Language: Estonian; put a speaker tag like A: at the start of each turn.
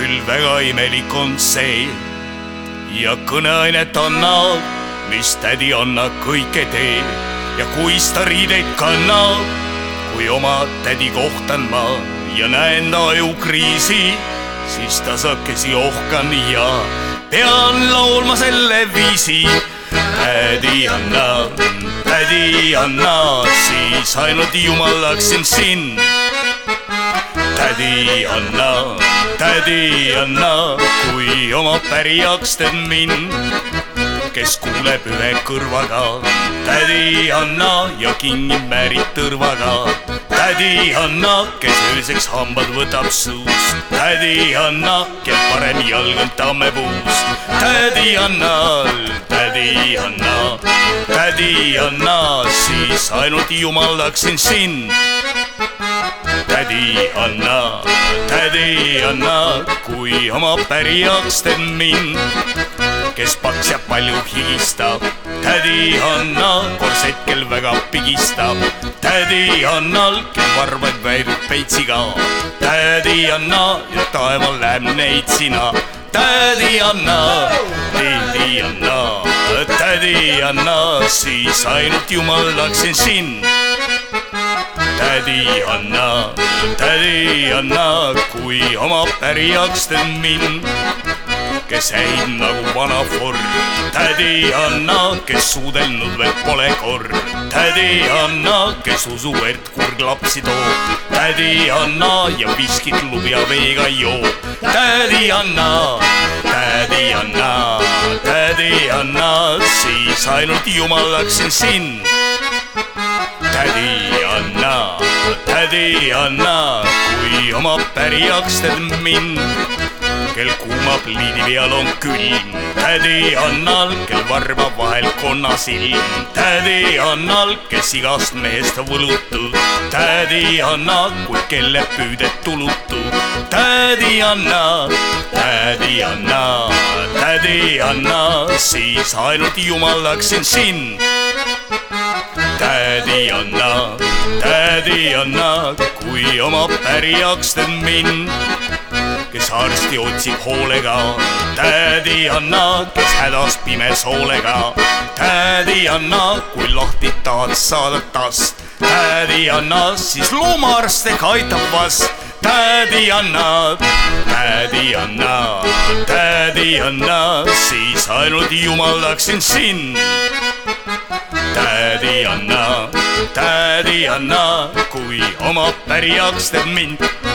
A: küll väga imelik on see. Ja kõneainet annab, mis tädi Anna kõike teeb ja kuis ta riideid kannab, kui oma tädi kohtan ma ja näen ta ajukriisi, siis tasakesi ohkan ja pean laulma selle viisi. tädi Anna, tädi Anna, siis ainult jumalaksin sind tädi Anna, tädi Anna, kui oma pärijaks teed mind, kes kuuleb ühe kõrvaga. tädi Anna ja kingib määrid tõrvaga. tädi Anna, kes ööseks hambad võtab suust. tädi Anna, kel parem jalg on tammepuus. tädi Annal, tädi Anna, tädi Anna, siis ainult jumaldaksin sind tädi Anna, tädi Anna, kui oma pärijaks teed mind, kes paks ja palju higistab. tädi Anna, koos hetkel väga pigistab. tädi Annal, kel varbaid väidub peitsiga. tädi Anna ja taeval läheb neid sina. tädi Anna, tädi Anna, tädi Anna, siis ainult jumaldaksin sind tädi Anna, tädi Anna, kui oma pärijaks teed mind, kes häid nagu vana Ford. tädi Anna, kes suudelnud veel pole kord. tädi Anna, kes usub, et kurg lapsi toob. tädi Anna ja viskit lubja veega joob. tädi Anna, tädi Anna, tädi Anna, siis ainult jumalaksin sind tädi Anna, kui oma pärijaks teed mind, kel kuumab liidi peal on külm. tädi Annal, kel varbab vahel konnasilm. tädi Annal, kes igast mehest võlutu. tädi Anna, kui kelle püüded tulutu. tädi Anna, tädi Anna, tädi Anna, siis ainult jumaldaksin sind tädi Anna, tädi Anna, kui oma pärijaks teed mind, kes arsti otsib hoolega. tädi Anna, kes hädas pimes hoolega. tädi Anna, kui lahti tahad saada tast. tädi Anna, siis loomaarst ehk aitab vast tädi Anna, tädi Anna, tädi Anna, siis ainult jumaldaksin sind tädi Anna, tädi Anna, kui oma pärijaks teed mind